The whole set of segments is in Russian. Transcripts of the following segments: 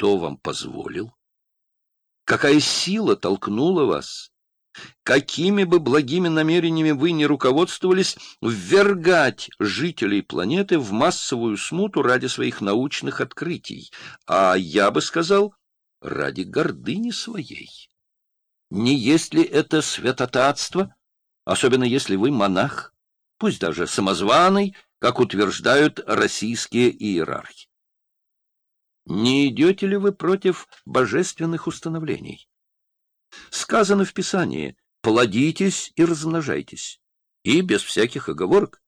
Кто вам позволил? Какая сила толкнула вас? Какими бы благими намерениями вы ни руководствовались, ввергать жителей планеты в массовую смуту ради своих научных открытий, а я бы сказал, ради гордыни своей. Не есть ли это святотатство, особенно если вы монах, пусть даже самозваный, как утверждают российские иерархи? Не идете ли вы против божественных установлений? Сказано в Писании «плодитесь и размножайтесь», и без всяких оговорок.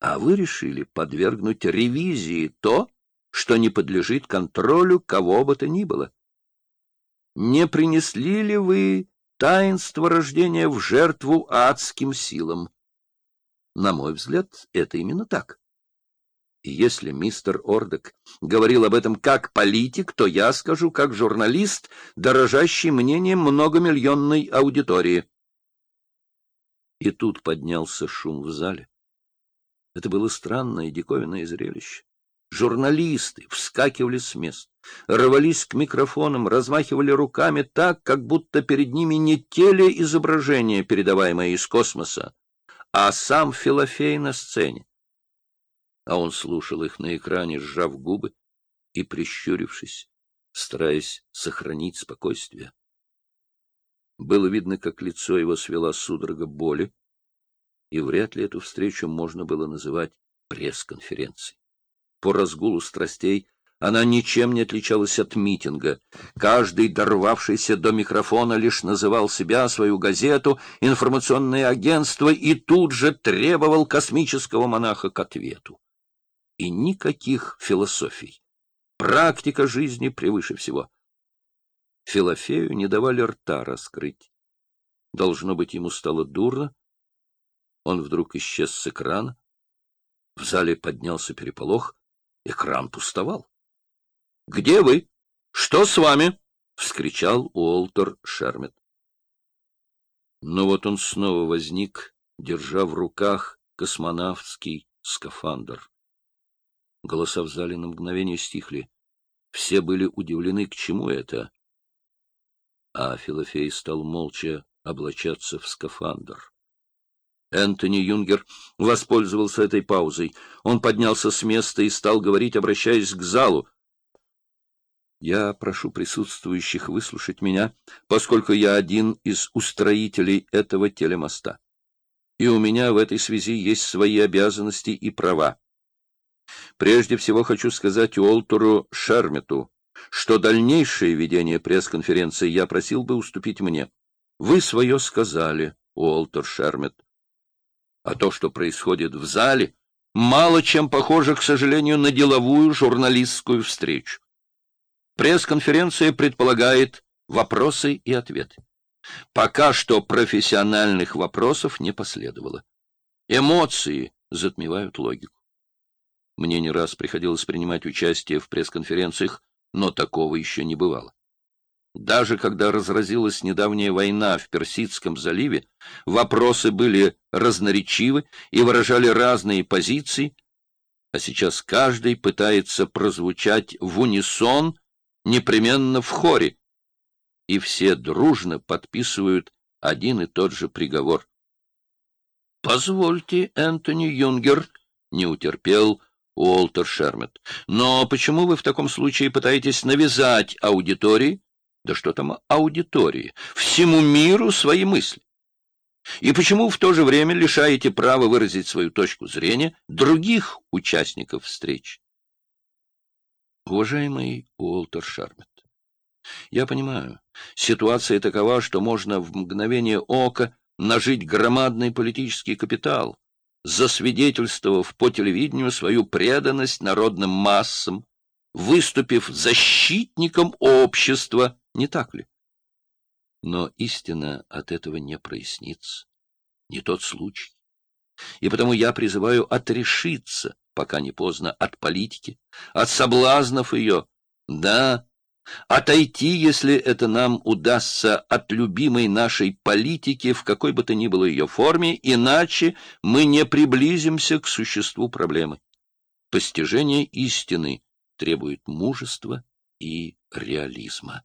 А вы решили подвергнуть ревизии то, что не подлежит контролю кого бы то ни было. Не принесли ли вы таинство рождения в жертву адским силам? На мой взгляд, это именно так. И если мистер Ордек говорил об этом как политик, то я скажу как журналист, дорожащий мнением многомиллионной аудитории. И тут поднялся шум в зале. Это было странное и диковинное зрелище. Журналисты вскакивали с мест, рвались к микрофонам, размахивали руками так, как будто перед ними не телеизображение, передаваемое из космоса, а сам Филофей на сцене а он слушал их на экране, сжав губы и прищурившись, стараясь сохранить спокойствие. Было видно, как лицо его свела судорога боли, и вряд ли эту встречу можно было называть пресс-конференцией. По разгулу страстей она ничем не отличалась от митинга. Каждый, дорвавшийся до микрофона, лишь называл себя, свою газету, информационное агентство и тут же требовал космического монаха к ответу и никаких философий. Практика жизни превыше всего. Филофею не давали рта раскрыть. Должно быть, ему стало дурно. Он вдруг исчез с экрана. В зале поднялся переполох. Экран пустовал. — Где вы? Что с вами? — вскричал Уолтер Шермет. Но вот он снова возник, держа в руках космонавтский скафандр. Голоса в зале на мгновение стихли. Все были удивлены, к чему это. А Филофей стал молча облачаться в скафандр. Энтони Юнгер воспользовался этой паузой. Он поднялся с места и стал говорить, обращаясь к залу. Я прошу присутствующих выслушать меня, поскольку я один из устроителей этого телемоста. И у меня в этой связи есть свои обязанности и права. Прежде всего хочу сказать Уолтеру Шермету, что дальнейшее ведение пресс-конференции я просил бы уступить мне. Вы свое сказали, Уолтер Шермет. А то, что происходит в зале, мало чем похоже, к сожалению, на деловую журналистскую встречу. Пресс-конференция предполагает вопросы и ответы. Пока что профессиональных вопросов не последовало. Эмоции затмевают логику. Мне не раз приходилось принимать участие в пресс-конференциях, но такого еще не бывало. Даже когда разразилась недавняя война в Персидском заливе, вопросы были разноречивы и выражали разные позиции, а сейчас каждый пытается прозвучать в унисон, непременно в хоре, и все дружно подписывают один и тот же приговор. — Позвольте, Энтони Юнгер, — не утерпел Уолтер Шермет. Но почему вы в таком случае пытаетесь навязать аудитории, да что там аудитории, всему миру свои мысли? И почему в то же время лишаете права выразить свою точку зрения других участников встреч? Уважаемый Уолтер Шермет, я понимаю, ситуация такова, что можно в мгновение ока нажить громадный политический капитал, засвидетельствовав по телевидению свою преданность народным массам, выступив защитником общества, не так ли? Но истина от этого не прояснится. Не тот случай. И потому я призываю отрешиться, пока не поздно, от политики, от соблазнов ее. Да, Отойти, если это нам удастся от любимой нашей политики в какой бы то ни было ее форме, иначе мы не приблизимся к существу проблемы. Постижение истины требует мужества и реализма.